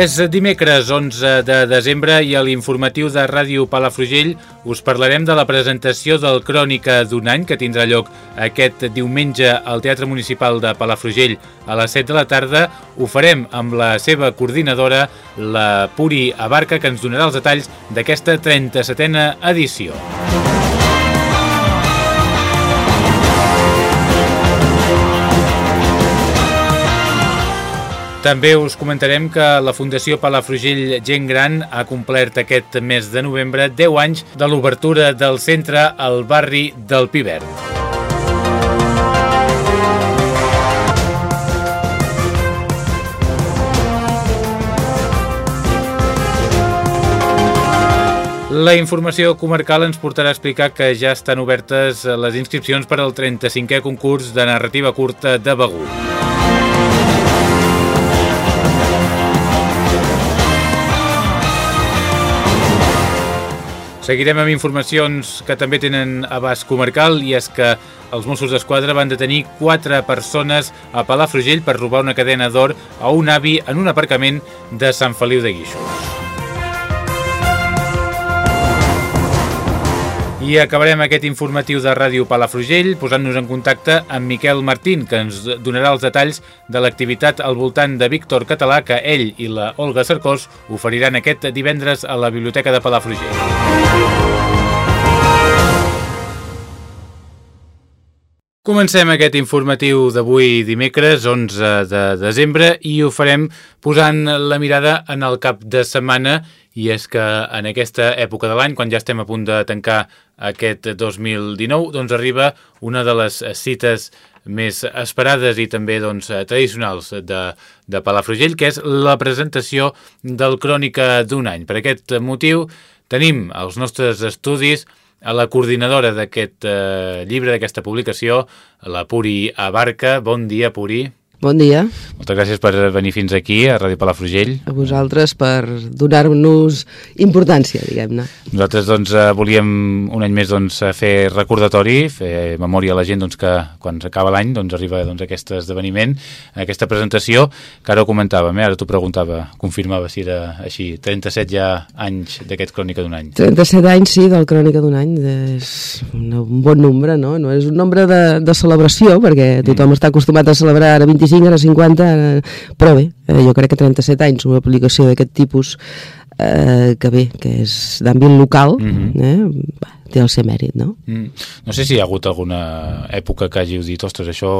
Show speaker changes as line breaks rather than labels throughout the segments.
És dimecres 11 de desembre i a l'informatiu de Ràdio Palafrugell us parlarem de la presentació del Crònica d'un any que tindrà lloc aquest diumenge al Teatre Municipal de Palafrugell a les 7 de la tarda. Ho farem amb la seva coordinadora, la Puri Abarca, que ens donarà els detalls d'aquesta 37a edició. També us comentarem que la Fundació Palafrugell Gent Gran ha complert aquest mes de novembre 10 anys de l'obertura del centre al barri del Pivert. La informació comarcal ens portarà a explicar que ja estan obertes les inscripcions per al 35è concurs de narrativa curta de Begur. Seguirem amb informacions que també tenen abast comarcal i és que els Mossos d'Esquadra van detenir quatre persones a Palafrugell per robar una cadena d'or a un avi en un aparcament de Sant Feliu de Guíxols. I acabarem aquest informatiu de Ràdio Palafrugell posant-nos en contacte amb Miquel Martín, que ens donarà els detalls de l'activitat al voltant de Víctor Català que ell i la Olga Cercós oferiran aquest divendres a la Biblioteca de Palafrugell. Comencem aquest informatiu d'avui dimecres, 11 de desembre, i ho farem posant la mirada en el cap de setmana i és que en aquesta època de l'any, quan ja estem a punt de tancar aquest 2019, doncs arriba una de les cites més esperades i també doncs, tradicionals de, de Palafrugell, que és la presentació del Crònica d'un any. Per aquest motiu tenim els nostres estudis a la coordinadora d'aquest eh, llibre, d'aquesta publicació, la Puri Abarca. Bon dia, Puri.
Bon dia.
Moltes gràcies per venir fins aquí, a Ràdio Palafrugell.
A vosaltres per donar-nos importància, diguem-ne.
Nosaltres doncs, eh, volíem un any més doncs, fer recordatori, fer memòria a la gent doncs, que quan s'acaba l'any doncs, arriba doncs, aquest esdeveniment, aquesta presentació, que ara ho comentàvem, eh? ara t'ho preguntava, confirmava si era així, 37 ja anys d'aquest Crònica d'un any.
37 anys, sí, del Crònica d'un any, és un bon nombre, no? No és un nombre de, de celebració, perquè tothom mm. està acostumat a celebrar ara 25 25, ara 50, ara... però bé, eh, jo crec que 37 anys una aplicació d'aquest tipus eh, que bé, que és d'àmbit local, mm -hmm. eh, té el seu mèrit, no? Mm.
No sé si hi ha hagut alguna època que hàgiu dit, ostres, això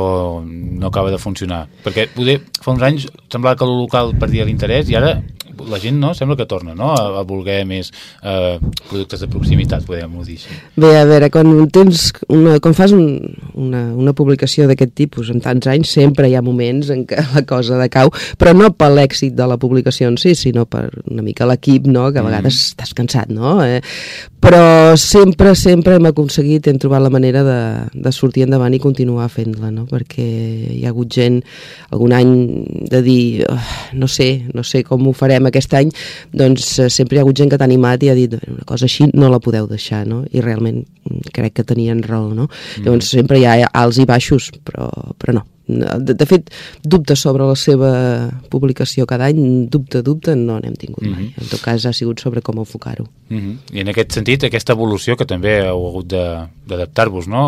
no acaba de funcionar, perquè poder, fa uns anys semblava que el local perdia l'interès i ara la gent no sembla que torna no? a, a voler més eh, productes de proximitat, podem-ho dir així.
Bé, a veure, quan, tens una, quan fas un, una, una publicació d'aquest tipus en tants anys, sempre hi ha moments en què la cosa decau, però no per l'èxit de la publicació en si, sinó per una mica l'equip, no? que a vegades mm. estàs cansat, no? Eh? Però sempre, sempre hem aconseguit, hem trobat la manera de, de sortir endavant i continuar fent-la, no? Perquè hi ha hagut gent algun any de dir, oh, no sé, no sé com ho farem aquest any, doncs eh, sempre hi ha hagut gent que t'ha animat i ha dit una cosa així no la podeu deixar, no? I realment mm, crec que tenien raó, no? Mm. Llavors sempre hi ha alts i baixos, però, però no, de, de fet, dubtes sobre la seva publicació cada any, dubte, dubte, no n'hem tingut mai. Mm -hmm. En tot cas, ha sigut sobre com enfocar-ho.
Mm -hmm. I en aquest sentit, aquesta evolució que també heu hagut d'adaptar-vos, no?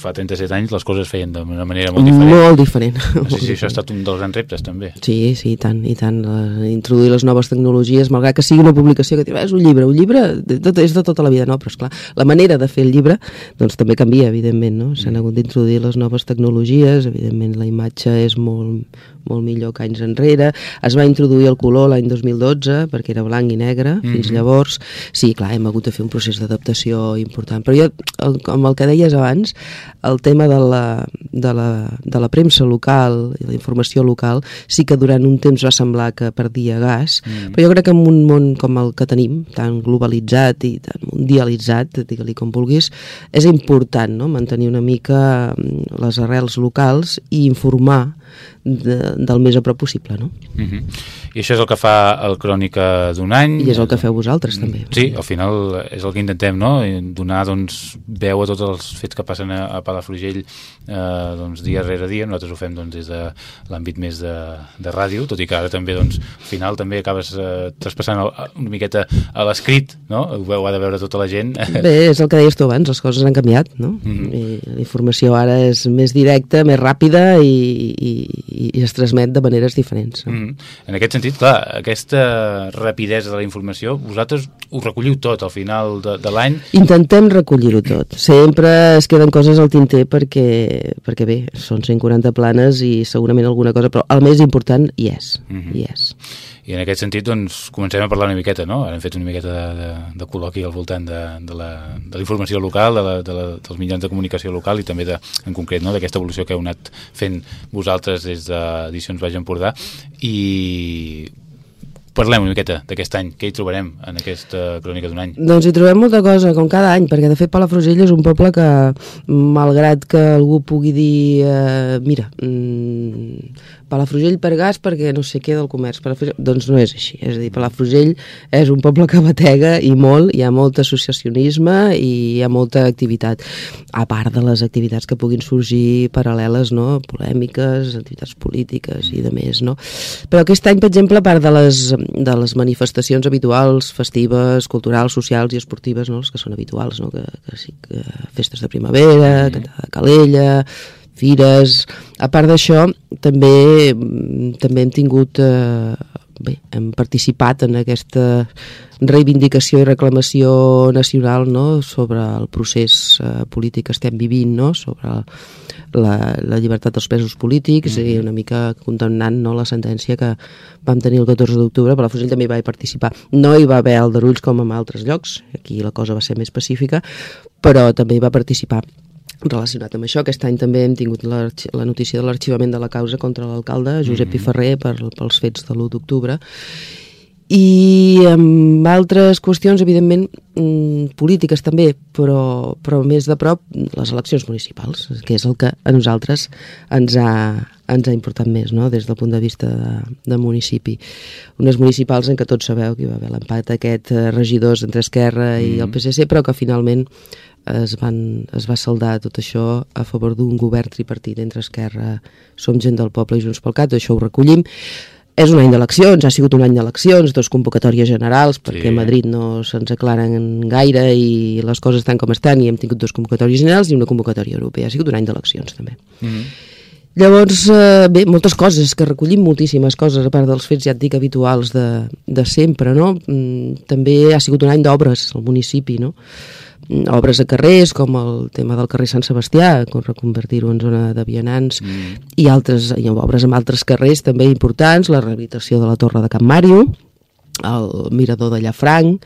Fa 37 anys les coses feien d'una manera molt diferent.
Molt diferent.
No sé si això ha estat un dels grans reptes, també.
Sí, sí, i tant, i tant. Introduir les noves tecnologies, malgrat que sigui una publicació que diu, és un llibre, un llibre de, de, és de tota la vida, no? Però, esclar, la manera de fer el llibre, doncs també canvia, evidentment, no? S'han mm. hagut d'introduir les noves tecnologies, evidentment evidentment la imatge és molt, molt millor que anys enrere. Es va introduir el color l'any 2012, perquè era blanc i negre, mm -hmm. fins llavors. Sí, clar, hem hagut de fer un procés d'adaptació important. Però jo, el, com el que deies abans, el tema de la, de la, de la premsa local i la informació local sí que durant un temps va semblar que perdia gas, mm però jo crec que en un món com el que tenim, tan globalitzat i tan mundialitzat, digue-li com vulguis, és important no? mantenir una mica mm, les arrels locals i informar de, del més a prop possible, no?
Uh mhm. -huh. I això és el que fa el Crònica d'un any?
I és el que feu vosaltres, també.
Sí, al final és el que intentem, no? Donar, doncs, veu a tots els fets que passen a, a Palafrugell eh, doncs, dia rere dia. Nosaltres ho fem doncs, des de l'àmbit més de, de ràdio, tot i que ara també, doncs, al final també acabes eh, traspassant el, una miqueta a l'escrit, no? Ho, ho ha de veure tota la gent.
Bé, és el que deies tu abans, les coses han canviat, no? -huh. I la informació ara és més directa, més ràpida i, i, i, i es transmet de maneres diferents. Mm
-hmm. En aquest sentit, clar, aquesta rapidesa de la informació, vosaltres ho recolliu tot al final de, de l'any?
Intentem recollir-ho tot. Sempre es queden coses al tinter perquè, perquè bé, són 140 planes i segurament alguna cosa, però el més important hi és. Mm -hmm. hi és
i en aquest sentit doncs, comencem a parlar una miqueta, no? Ara hem fet una miqueta de, de, de col·loqui al voltant de, de, la, de informació local, de la, de la, dels mitjans de comunicació local i també de, en concret no? d'aquesta evolució que heu anat fent vosaltres des d'Edicions Baix Empordà i Parlem una miqueta d'aquest any, què hi trobarem en aquesta crònica d'un any?
Doncs hi trobem molta cosa, com cada any, perquè de fet Palafrugell és un poble que, malgrat que algú pugui dir, eh, mira, mm, Palafrugell per gas perquè no sé què del comerç. Palafrugell... Doncs no és així. És a dir, Palafrugell és un poble que batega i molt, hi ha molt associacionisme i hi ha molta activitat. A part de les activitats que puguin sorgir paral·leles, no? polèmiques, activitats polítiques i de més. No? Però aquest any, per exemple, a part de les, de les manifestacions habituals, festives, culturals, socials i esportives, no? les que són habituals, no? que, que sí, que festes de primavera, mm. cantada de calella, fires. A part d'això, també, també hem tingut... Eh, bé, hem participat en aquesta reivindicació i reclamació nacional no? sobre el procés eh, polític que estem vivint, no? sobre la, la llibertat dels presos polítics mm -hmm. i una mica condemnant no? la sentència que vam tenir el 14 d'octubre, però la Fusell també hi va participar. No hi va haver aldarulls com en altres llocs, aquí la cosa va ser més pacífica, però també hi va participar relacionat amb això. Aquest any també hem tingut la, la notícia de l'arxivament de la causa contra l'alcalde Josep mm -hmm. Piferrer per, pels fets de l'1 d'octubre i amb altres qüestions, evidentment, mm, polítiques també, però, però més de prop les eleccions municipals, que és el que a nosaltres ens ha, ens ha importat més, no?, des del punt de vista de, de municipi. Unes municipals en què tots sabeu que hi va haver l'empat aquest eh, regidors entre Esquerra i mm -hmm. el PSC, però que finalment es, van, es va saldar tot això a favor d'un govern tripartit entre Esquerra, Som Gent del Poble i Junts pel Cat, això ho recollim. És un any d'eleccions, ha sigut un any d'eleccions, dos convocatòries generals, perquè sí. a Madrid no se'ns aclaren gaire i les coses estan com estan, i hem tingut dos convocatòries generals i una convocatòria europea. Ha sigut un any d'eleccions, també. Mm -hmm. Llavors, eh, bé, moltes coses, que recollim moltíssimes coses, a part dels fets, ja et dic, habituals de, de sempre, no? Mm, també ha sigut un any d'obres al municipi, no? Obres a carrers, com el tema del carrer Sant Sebastià, reconvertir-ho en zona de vianants, mm. i altres i obres amb altres carrers també importants, la rehabilitació de la Torre de Can Màrio, el mirador de Llafranc,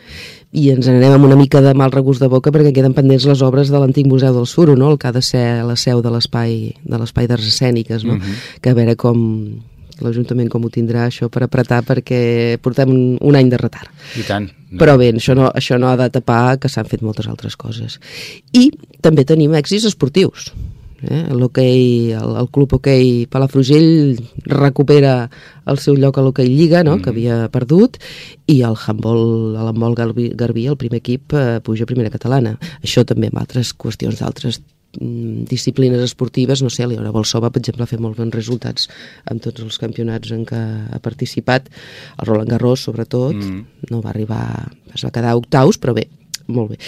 i ens n'anem amb una mica de mal regust de boca perquè queden pendents les obres de l'antic Museu del Suro, no? el que ha de ser la seu de l'espai de l'espai d'arts escèniques, no? Mm -hmm. que a veure com, l'Ajuntament com ho tindrà això per apretar perquè portem un, un any de retard.
I tant.
No. Però bé, això no, això no ha de tapar que s'han fet moltes altres coses. I també tenim èxits esportius. Eh? El, el, el club hoquei Palafrugell recupera el seu lloc a l'hoquei Lliga, no? mm. que havia perdut, i el handball, l'handball Garbí, Garbí, el primer equip, eh, puja a primera catalana. Això també amb altres qüestions d'altres disciplines esportives, no sé, l'Iona Bolsova, per exemple, ha fet molt bons resultats en tots els campionats en què ha participat, el Roland Garros, sobretot, mm. no va arribar, es va quedar octaus, però bé, molt bé.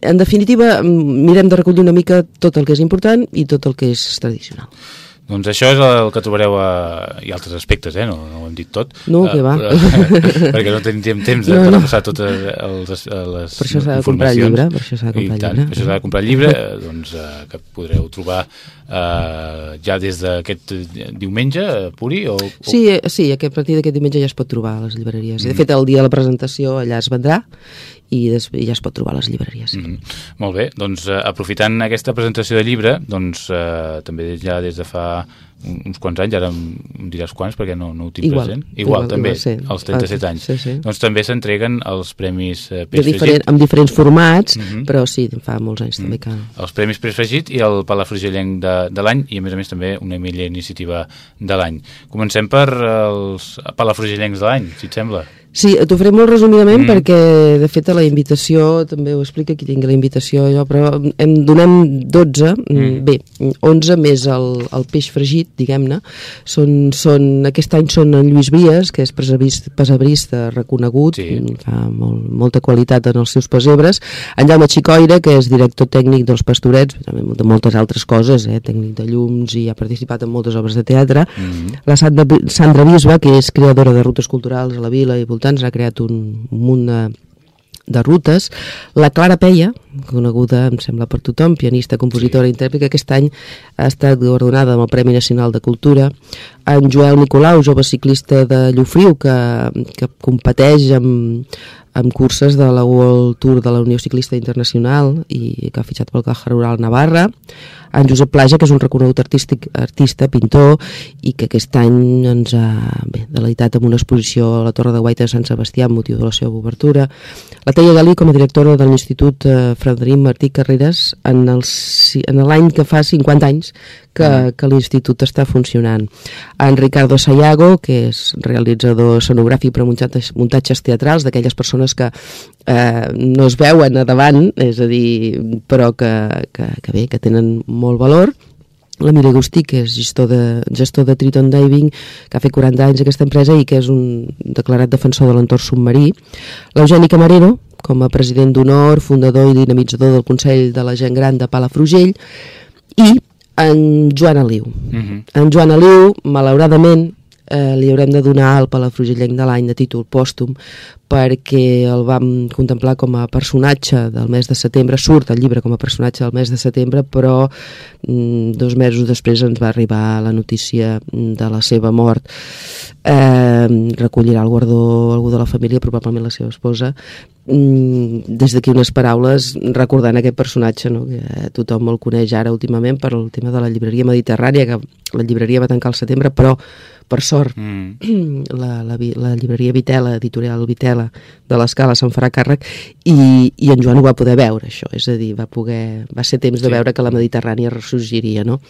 En definitiva, mirem de recollir una mica tot el que és important i tot el que és tradicional.
Doncs això és el que trobareu a... i altres aspectes, eh? No, no ho hem dit tot.
No, que va.
Però, perquè no tenim temps de
No, no.
passar totes els, les
Per això s'ha de comprar el llibre, per això s'ha de comprar el llibre.
Per això s'ha de comprar el llibre, eh, doncs, eh, que podreu trobar eh, ja des d'aquest diumenge, eh, Puri? O, o...
Sí, eh, sí, a partir d'aquest diumenge ja es pot trobar a les llibreries.
Mm.
De fet, el dia de la presentació allà es vendrà i ja es pot trobar a les llibreries.
Mm -hmm. Molt bé, doncs eh, aprofitant aquesta presentació de llibre, doncs eh, també ja des de fa un- uns quants anys, ara em, diràs quants perquè no, no ho tinc
Igual,
present. Igual,
igual,
també,
igual,
als 37
Ah,
anys.
sí, sí.
Doncs també s'entreguen els premis eh, Peix
diferent, amb diferents formats,
Mhm.
però sí, fa molts anys també que...
els premis Peix Fregit i el Palafrugellenc de, de l'any i a més a més també una millor iniciativa de l'any. Comencem per els Palafrugellencs de l'any, si et sembla.
Sí, t'ho faré molt resumidament
Mm.
mm. perquè, de fet, a la invitació, també ho explica qui tingui la invitació, jo, però em donem 12,
Mm.
mm. bé, 11 més el, el peix fregit, diguem-ne. Són, són, aquest any són en Lluís Bries, que és pesabrista reconegut,
Sí.
fa molt, molta qualitat en els seus pesebres. En Jaume Xicoira, que és director tècnic dels Pastorets, també de moltes altres coses, eh, tècnic de llums i ha participat en moltes obres de teatre.
Mm.
La Sandra, Sandra Bisba, que és creadora de rutes culturals a la vila i voltants, ha creat un munt de, de rutes. La Clara Peia, coneguda, em sembla, per tothom, pianista, compositora i intèrpret, que aquest any ha estat guardonada amb el Premi Nacional de Cultura. En Joel Nicolau, jove ciclista de Llofriu, que, que competeix amb, amb curses de la World Tour de la Unió Ciclista Internacional i que ha fitxat pel Caja Rural Navarra. En Josep Plaja, que és un reconegut artístic, artista, pintor, i que aquest any ens ha bé, deleitat amb una exposició a la Torre de Guaita de Sant Sebastià amb motiu de la seva obertura. La Teia Galí, com a directora de l'Institut eh, Frederic Martí Carreras, en l'any que fa 50 anys que, que l'Institut està funcionant. En Ricardo Sayago, que és realitzador escenogràfic per muntatges, muntatges teatrals, d'aquelles persones que eh, no es veuen a davant, és a dir, però que, que, que bé, que tenen molt valor. La Mira Agustí, que és gestor de, gestor de Triton Diving, que ha fet 40 anys aquesta empresa i que és un declarat defensor de l'entorn submarí. L'Eugeni Camarero, com a president d'honor, fundador i dinamitzador del Consell de la Gent Gran de Palafrugell, i en Joan Aliu.
Mm -hmm.
En Joan Aliu, malauradament, eh, li haurem de donar el Palafrugellenc de l'any de títol pòstum perquè el vam contemplar com a personatge del mes de setembre, surt el llibre com a personatge del mes de setembre, però mm, dos mesos després ens va arribar la notícia de la seva mort. Eh, recollirà el guardó algú de la família, probablement la seva esposa, mm, des d'aquí unes paraules recordant aquest personatge no? que tothom el coneix ara últimament per el tema de la llibreria mediterrània que la llibreria va tancar al setembre però per sort
Mm.
la, la, la llibreria Vitela, editorial Vitela de l'Escala se'n farà càrrec i, i en Joan ho va poder veure això, és a dir, va poder va ser temps de
Sí.
veure que la Mediterrània ressorgiria, no?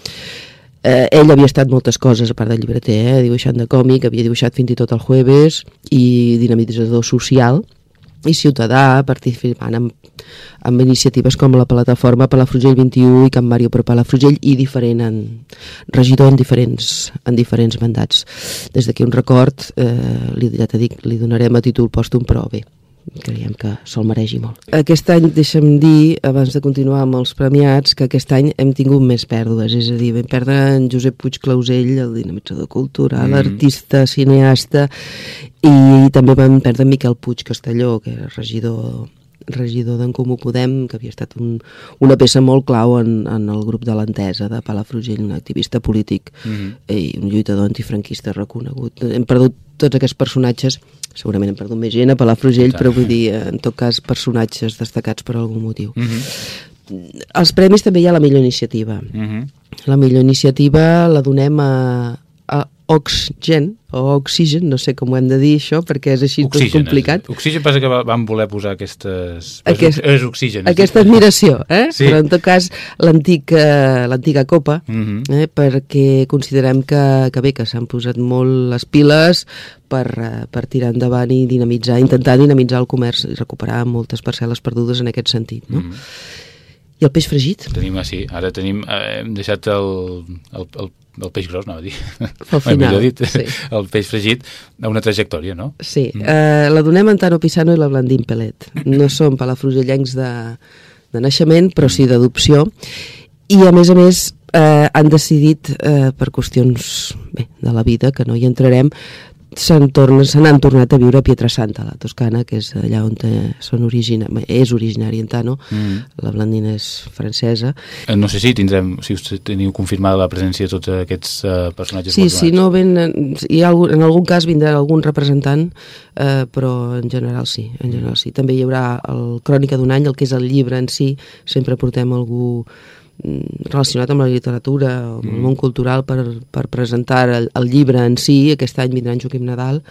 Eh, ell havia estat moltes coses, a part de llibreter, eh? dibuixant de còmic, havia dibuixat fins i tot el Jueves i dinamitzador social i ciutadà, participant en, en iniciatives com la plataforma Palafrugell 21 i Can Mario per Palafrugell i diferent en, regidor en diferents, en diferents mandats. Des d'aquí un record, eh, li, ja dit, li donarem a títol pòstum, però bé, creiem que se'l mereix i molt. Aquest any, deixa'm dir, abans de continuar amb els premiats, que aquest any hem tingut més pèrdues, és a dir, vam perdre en Josep Puig Clausell, el dinamitzador cultural,
Mm.
artista, cineasta, i també vam perdre en Miquel Puig Castelló, que era regidor regidor d'en Comú Podem, que havia estat un, una peça molt clau en, en el grup de l'Entesa de Palafrugell, un activista polític
Mm -hmm.
i un lluitador antifranquista reconegut. Hem perdut tots aquests personatges, segurament hem perdut més gent a Palafrugell, però vull dir, en tot cas, personatges destacats per algun motiu.
Mm -hmm.
Als premis també hi ha la millor iniciativa.
Mm -hmm.
La millor iniciativa la donem a, a Oxgen, o Oxygen, no sé com ho hem de dir això, perquè és així tot complicat.
Oxigen passa que va- van voler posar aquestes...
Aquest-
és, és oxigen.
Aquesta admiració, eh?
Sí.
Però en tot cas, eh, l'antiga copa,
Mm -hmm.
eh? perquè considerem que, que bé, que s'han posat molt les piles per, eh, per tirar endavant i dinamitzar, intentar dinamitzar el comerç i recuperar moltes parcel·les perdudes en aquest sentit, no?
Mm -hmm.
I el peix fregit?
Tenim, ah, sí, ara tenim, eh, hem deixat el, el, el, el peix gros, anava a dir. Millor
final,
dit,
sí.
el peix fregit a una trajectòria, no?
Sí, eh, la donem a Antano Pisano i la Blandín Pelet. No som palafrugellencs de, de naixement, però sí d'adopció. I, a més a més, eh, han decidit, eh, per qüestions bé, de la vida, que no hi entrarem, se n'han tornat a viure a Pietrasanta, la Toscana, que és allà on són origina, és originari en Tano, mm. la Blandina és francesa.
Eh, no sé si tindrem, si us teniu confirmada la presència de tots aquests uh, personatges
Sí, sí, no ven, hi ha algun, en algun cas vindrà algun representant, eh, però en general sí, en general sí. També hi haurà el Crònica d'un any, el que és el llibre en si, sempre portem algú relacionat amb la literatura o amb el mm. món cultural per, per presentar el, el llibre en si. Aquest any vindrà en Joaquim Nadal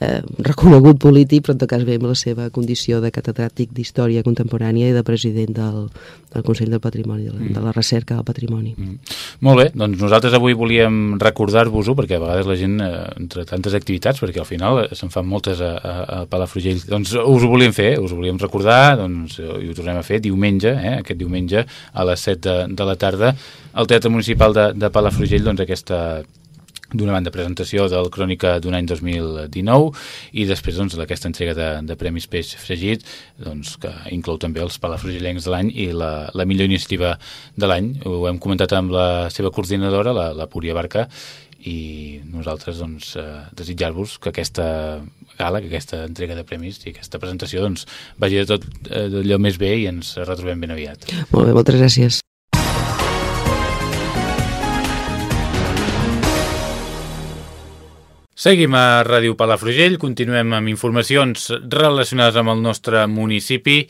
eh, reconegut polític, però en tot cas ve amb la seva condició de catedràtic d'Història Contemporània i de president del, del Consell del Patrimoni, de la, mm. de la recerca del patrimoni. Mm.
Molt bé, doncs nosaltres avui volíem recordar-vos-ho, perquè a vegades la gent, eh, entre tantes activitats, perquè al final eh, se'n fan moltes a, a, a Palafrugell, doncs us ho volíem fer, us ho volíem recordar, doncs eh, i ho tornem a fer diumenge, eh, aquest diumenge a les 7 de, de la tarda, al Teatre Municipal de, de Palafrugell, doncs aquesta d'una banda presentació del Crònica d'un any 2019 i després doncs, aquesta entrega de, de Premis Peix Fregit doncs, que inclou també els palafrugellencs de l'any i la, la millor iniciativa de l'any. Ho hem comentat amb la seva coordinadora, la, la Púria Barca, i nosaltres doncs, eh, desitjar-vos que aquesta gala, que aquesta entrega de premis i aquesta presentació doncs, vagi de tot eh, d'allò més bé i ens retrobem ben aviat.
Molt bé, moltes gràcies.
Seguim a Ràdio Palafrugell, continuem amb informacions relacionades amb el nostre municipi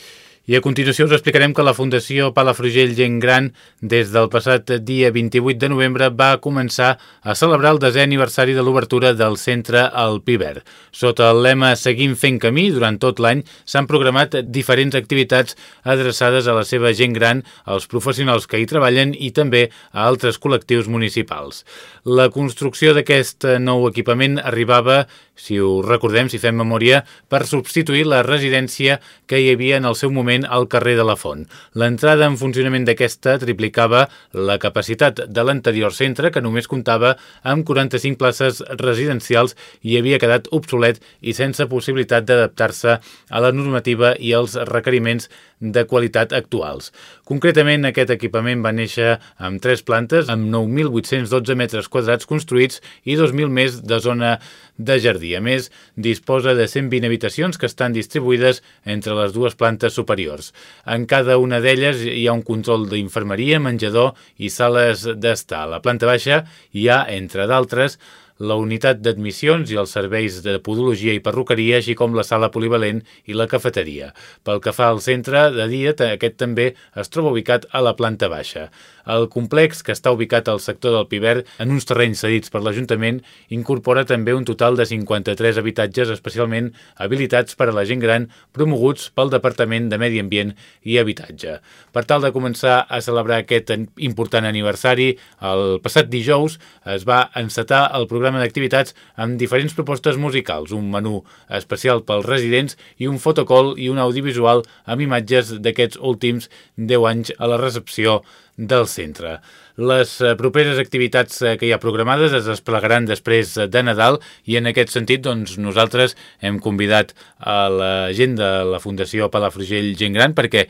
i a continuació us explicarem que la Fundació Palafrugell Gent Gran des del passat dia 28 de novembre va començar a celebrar el desè aniversari de l'obertura del centre al Piber. Sota el lema Seguim fent camí, durant tot l'any s'han programat diferents activitats adreçades a la seva gent gran, als professionals que hi treballen i també a altres col·lectius municipals. La construcció d'aquest nou equipament arribava si ho recordem, si fem memòria, per substituir la residència que hi havia en el seu moment al carrer de la Font. L'entrada en funcionament d'aquesta triplicava la capacitat de l'anterior centre, que només comptava amb 45 places residencials i havia quedat obsolet i sense possibilitat d'adaptar-se a la normativa i als requeriments de qualitat actuals. Concretament, aquest equipament va néixer amb tres plantes, amb 9.812 metres quadrats construïts i 2.000 més de zona de jardí. A més, disposa de 120 habitacions que estan distribuïdes entre les dues plantes superiors. En cada una d'elles hi ha un control d'infermeria, menjador i sales d'estar. A la planta baixa hi ha, entre d'altres, la unitat d'admissions i els serveis de podologia i perruqueria, així com la sala polivalent i la cafeteria. Pel que fa al centre de dia, aquest també es troba ubicat a la planta baixa. El complex, que està ubicat al sector del Piver, en uns terrenys cedits per l'Ajuntament, incorpora també un total de 53 habitatges especialment habilitats per a la gent gran promoguts pel Departament de Medi Ambient i Habitatge. Per tal de començar a celebrar aquest important aniversari, el passat dijous es va encetar el programa d'activitats amb diferents propostes musicals, un menú especial pels residents i un fotocall i un audiovisual amb imatges d'aquests últims 10 anys a la recepció del centre. Les eh, properes activitats eh, que hi ha programades es desplegaran després de Nadal i en aquest sentit doncs, nosaltres hem convidat a la gent de la Fundació Palafrugell Gent Gran perquè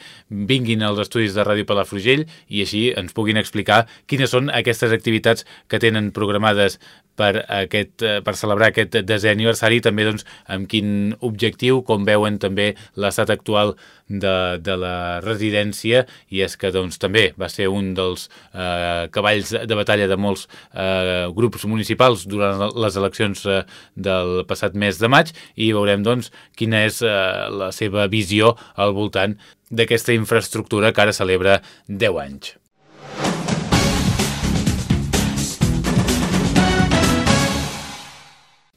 vinguin als estudis de Ràdio Palafrugell i així ens puguin explicar quines són aquestes activitats que tenen programades per, aquest, eh, per celebrar aquest desè aniversari també doncs, amb quin objectiu, com veuen també l'estat actual de, de la residència i és que doncs, també va ser un dels eh, cavalls de batalla de molts eh, grups municipals durant les eleccions eh, del passat mes de maig i veurem doncs, quina és eh, la seva visió al voltant d'aquesta infraestructura que ara celebra 10 anys.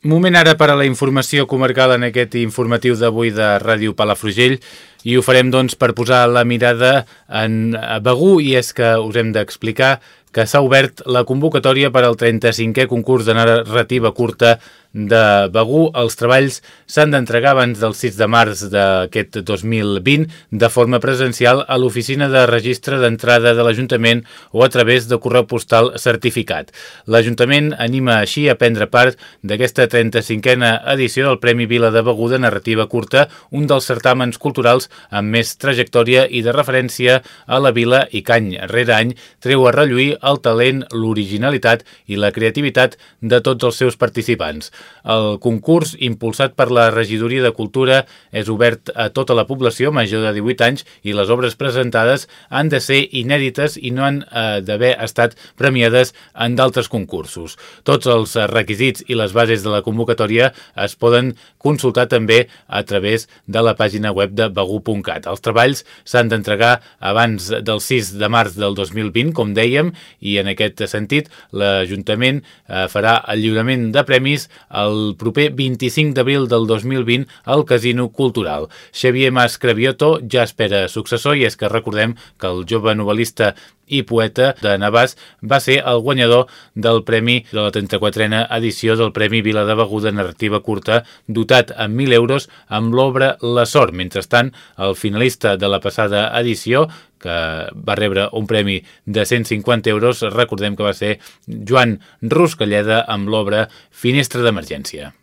Moment ara per a la informació comarcal en aquest informatiu d'avui de Ràdio Palafrugell. I ho farem doncs per posar la mirada en Begú i és que us hem d'explicar que s'ha obert la convocatòria per al 35è concurs de narrativa curta de Begú. Els treballs s'han d'entregar abans del 6 de març d'aquest 2020 de forma presencial a l'oficina de registre d'entrada de l'Ajuntament o a través de correu postal certificat. L'Ajuntament anima així a prendre part d'aquesta 35a edició del Premi Vila de Begú de narrativa curta, un dels certàmens culturals amb més trajectòria i de referència a la vila i que any rere any treu a relluir el talent, l'originalitat i la creativitat de tots els seus participants. El concurs, impulsat per la Regidoria de Cultura, és obert a tota la població major de 18 anys i les obres presentades han de ser inèdites i no han eh, d'haver estat premiades en d'altres concursos. Tots els requisits i les bases de la convocatòria es poden consultar també a través de la pàgina web de Begú.cat. Els treballs s'han d'entregar abans del 6 de març del 2020, com dèiem, i en aquest sentit l'Ajuntament eh, farà el lliurament de premis el proper 25 d'abril del 2020 al Casino Cultural. Xavier Mas Cravioto ja espera successor i és que recordem que el jove novel·lista i poeta de Navàs va ser el guanyador del premi de la 34a edició del Premi Vila de Beguda Narrativa Curta dotat amb 1.000 euros amb l'obra La Sort. Mentrestant, el finalista de la passada edició que va rebre un premi de 150 euros, recordem que va ser Joan Ruscalleda amb l'obra Finestra d'Emergència.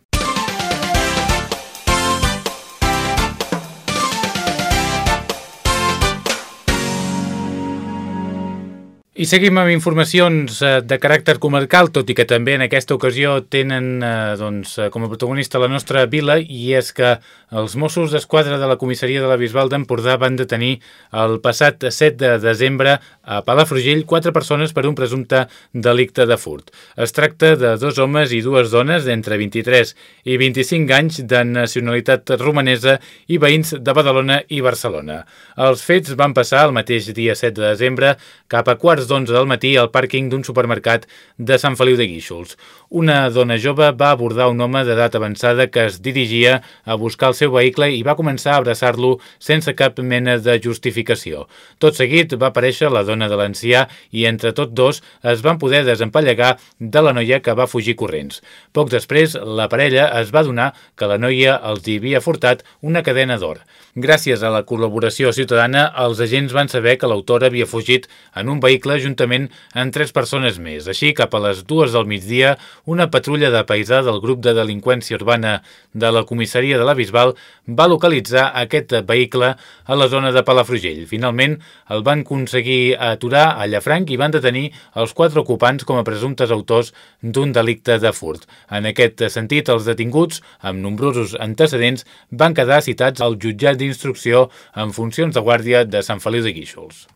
I seguim amb informacions eh, de caràcter comarcal, tot i que també en aquesta ocasió tenen eh, doncs, eh, com a protagonista la nostra vila, i és que els Mossos d'Esquadra de la comissaria de la Bisbal d'Empordà van detenir el passat 7 de desembre a Palafrugell quatre persones per un presumpte delicte de furt. Es tracta de dos homes i dues dones d'entre 23 i 25 anys de nacionalitat romanesa i veïns de Badalona i Barcelona. Els fets van passar el mateix dia 7 de desembre cap a quarts quarts d'onze del matí al pàrquing d'un supermercat de Sant Feliu de Guíxols. Una dona jove va abordar un home d'edat avançada que es dirigia a buscar el seu vehicle i va començar a abraçar-lo sense cap mena de justificació. Tot seguit va aparèixer la dona de l'ancià i entre tots dos es van poder desempallegar de la noia que va fugir corrents. Poc després, la parella es va donar que la noia els hi havia furtat una cadena d'or. Gràcies a la col·laboració ciutadana, els agents van saber que l'autor havia fugit en un vehicle juntament amb tres persones més. Així, cap a les dues del migdia, una patrulla de paisà del grup de delinqüència urbana de la comissaria de la Bisbal va localitzar aquest vehicle a la zona de Palafrugell. Finalment, el van aconseguir aturar a Llafranc i van detenir els quatre ocupants com a presumptes autors d'un delicte de furt. En aquest sentit, els detinguts, amb nombrosos antecedents, van quedar citats al jutjat d'instrucció en funcions de guàrdia de Sant Feliu de Guíxols.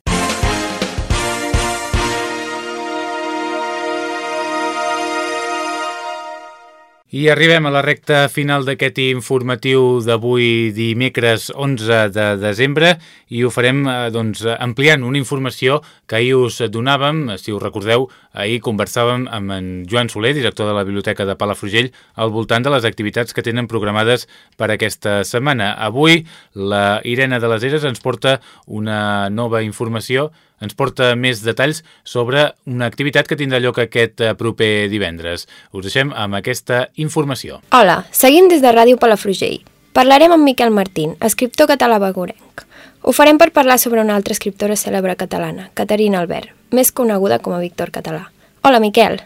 I arribem a la recta final d'aquest informatiu d'avui dimecres 11 de desembre i ho farem eh, doncs, ampliant una informació que ahir us donàvem, si us recordeu, ahir conversàvem amb en Joan Soler, director de la Biblioteca de Palafrugell, al voltant de les activitats que tenen programades per aquesta setmana. Avui la Irene de les Eres ens porta una nova informació ens porta més detalls sobre una activitat que tindrà lloc aquest eh, proper divendres. Us deixem amb aquesta informació.
Hola, seguim des de Ràdio Palafrugell. Parlarem amb Miquel Martín, escriptor català begurenc. Ho farem per parlar sobre una altra escriptora cèlebre catalana, Caterina Albert, més coneguda com a Víctor Català. Hola, Miquel.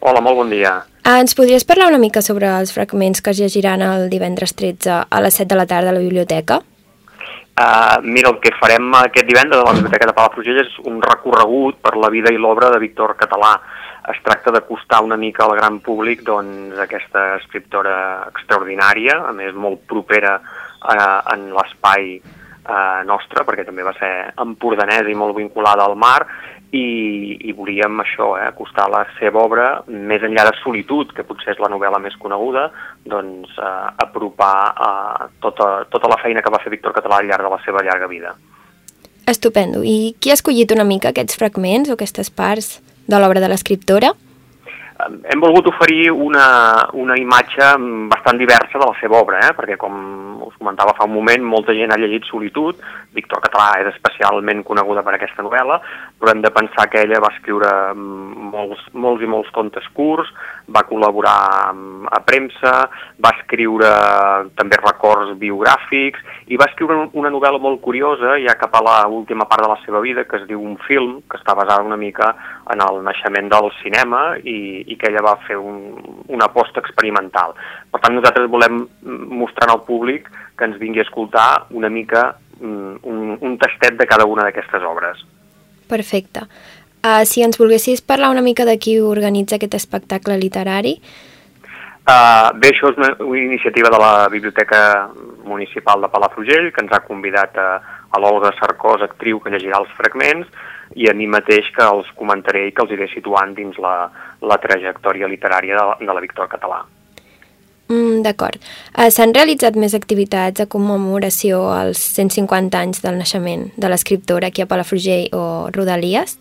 Hola, molt bon dia.
Ah, ens podries parlar una mica sobre els fragments que es llegiran el divendres 13 a les 7 de la tarda a la biblioteca?
Uh, mira, el que farem aquest divendres a la Biblioteca de Palafrugell és un recorregut per la vida i l'obra de Víctor Català. Es tracta d'acostar una mica al gran públic doncs, aquesta escriptora extraordinària, a més molt propera uh, en l'espai uh, nostre, perquè també va ser empordanesa i molt vinculada al mar, i, i volíem això, eh, acostar la seva obra més enllà de Solitud, que potser és la novel·la més coneguda, doncs eh, apropar eh, tota, tota la feina que va fer Víctor Català al llarg de la seva llarga vida.
Estupendo. I qui ha escollit una mica aquests fragments o aquestes parts de l'obra de l'escriptora?
hem volgut oferir una, una imatge bastant diversa de la seva obra, eh? perquè com us comentava fa un moment, molta gent ha llegit Solitud, Víctor Català és especialment coneguda per aquesta novel·la, però hem de pensar que ella va escriure mm, molts, molts i molts contes curts, va col·laborar a premsa, va escriure també records biogràfics i va escriure una novel·la molt curiosa ja cap a l'última part de la seva vida que es diu Un film, que està basada una mica en el naixement del cinema i, i que ella va fer un, una aposta experimental. Per tant, nosaltres volem mostrar al públic que ens vingui a escoltar una mica mm, un, un tastet de cada una d'aquestes obres.
Perfecte. Uh, si ens volguessis parlar una mica de qui organitza aquest espectacle literari...
Uh, bé, això és una, una iniciativa de la Biblioteca Municipal de Palafrugell, que ens ha convidat a, a l'Olga Sarcós, actriu, que llegirà els fragments, i a mi mateix que els comentaré i que els iré situant dins la, la trajectòria literària de, de la Víctor Català.
Mm, D'acord. Uh, S'han realitzat més activitats a commemoració als 150 anys del naixement de l'escriptora aquí a Palafrugell o Rodalies?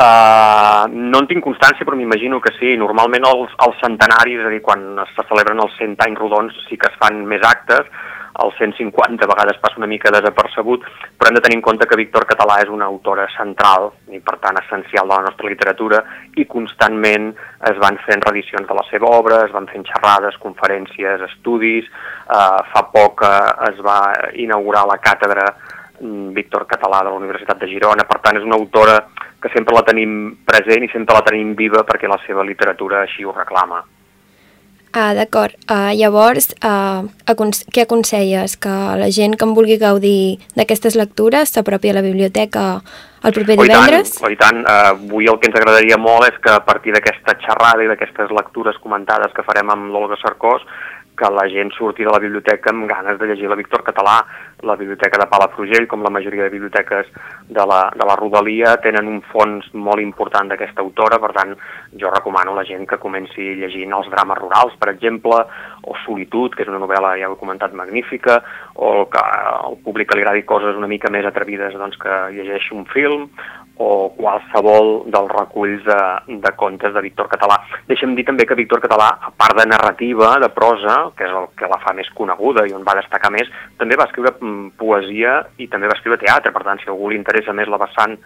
Uh, no en tinc constància, però m'imagino que sí. Normalment els, els centenaris, és a dir, quan se celebren els 100 anys rodons, sí que es fan més actes, el 150 a vegades passa una mica desapercebut, però hem de tenir en compte que Víctor Català és una autora central i per tant essencial de la nostra literatura i constantment es van fent reedicions de la seva obra, es van fent xerrades, conferències, estudis, eh, fa poc eh, es va inaugurar la càtedra mm, Víctor Català de la Universitat de Girona, per tant és una autora que sempre la tenim present i sempre la tenim viva perquè la seva literatura així ho reclama.
Ah, d'acord. Uh, llavors, uh, acons què aconselles? Que la gent que en vulgui gaudir d'aquestes lectures s'apropi a la biblioteca el proper divendres?
Oh, i tant, oh, i tant. Uh, avui el que ens agradaria molt és que a partir d'aquesta xerrada i d'aquestes lectures comentades que farem amb l'Olga Sarkós, que la gent surti de la biblioteca amb ganes de llegir la Víctor Català. La biblioteca de Palafrugell, com la majoria de biblioteques de la, de la Rodalia, tenen un fons molt important d'aquesta autora, per tant, jo recomano a la gent que comenci llegint els drames rurals, per exemple, o Solitud, que és una novel·la, ja ho he comentat, magnífica, o que al públic que li agradi coses una mica més atrevides, doncs que llegeixi un film, o qualsevol dels reculls de, de contes de Víctor Català. Deixa'm dir també que Víctor Català, a part de narrativa, de prosa, que és el que la fa més coneguda i on va destacar més, també va escriure poesia i també va escriure teatre. Per tant, si algú li interessa més la vessant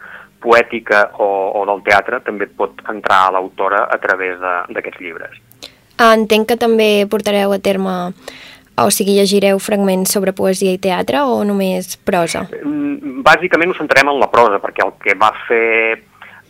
poètica o, o del teatre, també pot entrar a l'autora a través d'aquests llibres.
Entenc que també portareu a terme o sigui, llegireu fragments sobre poesia i teatre o només prosa?
Mm, bàsicament ho centrem en la prosa, perquè el que va fer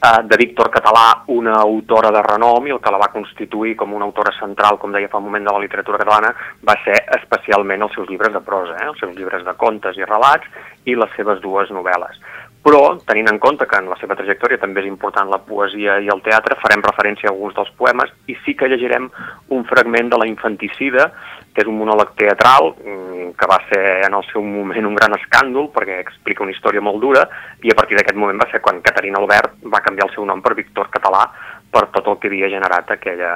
eh, de Víctor Català una autora de renom i el que la va constituir com una autora central, com deia fa un moment, de la literatura catalana, va ser especialment els seus llibres de prosa, eh? els seus llibres de contes i relats i les seves dues novel·les però tenint en compte que en la seva trajectòria també és important la poesia i el teatre, farem referència a alguns dels poemes i sí que llegirem un fragment de la infanticida, que és un monòleg teatral mm, que va ser en el seu moment un gran escàndol perquè explica una història molt dura i a partir d'aquest moment va ser quan Caterina Albert va canviar el seu nom per Víctor Català per tot el que havia generat aquella,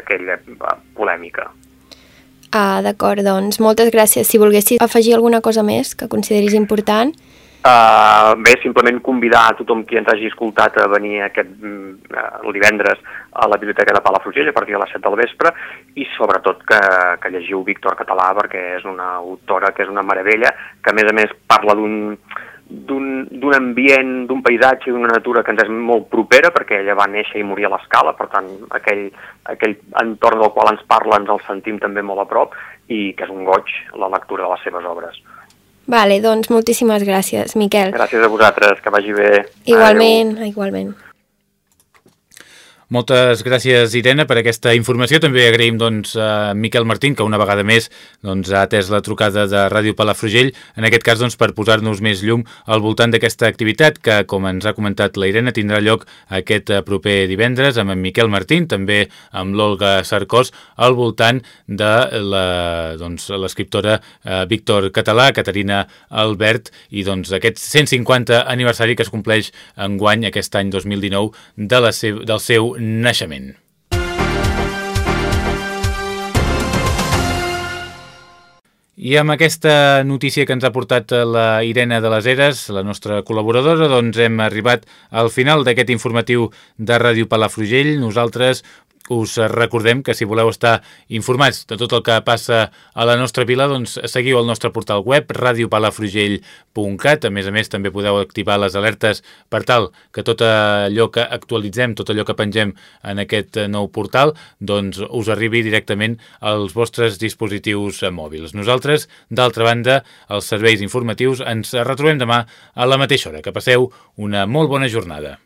aquella polèmica.
Ah, d'acord, doncs moltes gràcies. Si volguessis afegir alguna cosa més que consideris important...
Uh, bé, simplement convidar a tothom qui ens hagi escoltat a venir aquest uh, divendres a la Biblioteca de Palafrugell a partir de les 7 del vespre i sobretot que, que llegiu Víctor Català perquè és una autora que és una meravella, que a més a més parla d'un d'un ambient, d'un paisatge, d'una natura que ens és molt propera, perquè ella va néixer i morir a l'escala, per tant, aquell, aquell entorn del qual ens parla ens el sentim també molt a prop, i que és un goig la lectura de les seves obres.
Vale, doncs moltíssimes gràcies, Miquel.
Gràcies a vosaltres, que vagi bé.
Igualment, Adeu. igualment.
Moltes gràcies, Irene, per aquesta informació. També agraïm doncs, a Miquel Martín, que una vegada més doncs, ha atès la trucada de Ràdio Palafrugell, en aquest cas doncs, per posar-nos més llum al voltant d'aquesta activitat, que, com ens ha comentat la Irene, tindrà lloc aquest proper divendres amb en Miquel Martín, també amb l'Olga Sarkós, al voltant de l'escriptora doncs, eh, Víctor Català, Caterina Albert, i doncs, aquest 150 aniversari que es compleix enguany, aquest any 2019, de la seu, del seu naixement. I amb aquesta notícia que ens ha portat la Irene de les Eres, la nostra col·laboradora, doncs hem arribat al final d'aquest informatiu de Ràdio Palafrugell. Nosaltres us recordem que si voleu estar informats de tot el que passa a la nostra vila, doncs seguiu el nostre portal web radiopalafrugell.cat. A més a més, també podeu activar les alertes per tal que tot allò que actualitzem, tot allò que pengem en aquest nou portal, doncs us arribi directament als vostres dispositius mòbils. Nosaltres, d'altra banda, els serveis informatius, ens retrobem demà a la mateixa hora. Que passeu una molt bona jornada.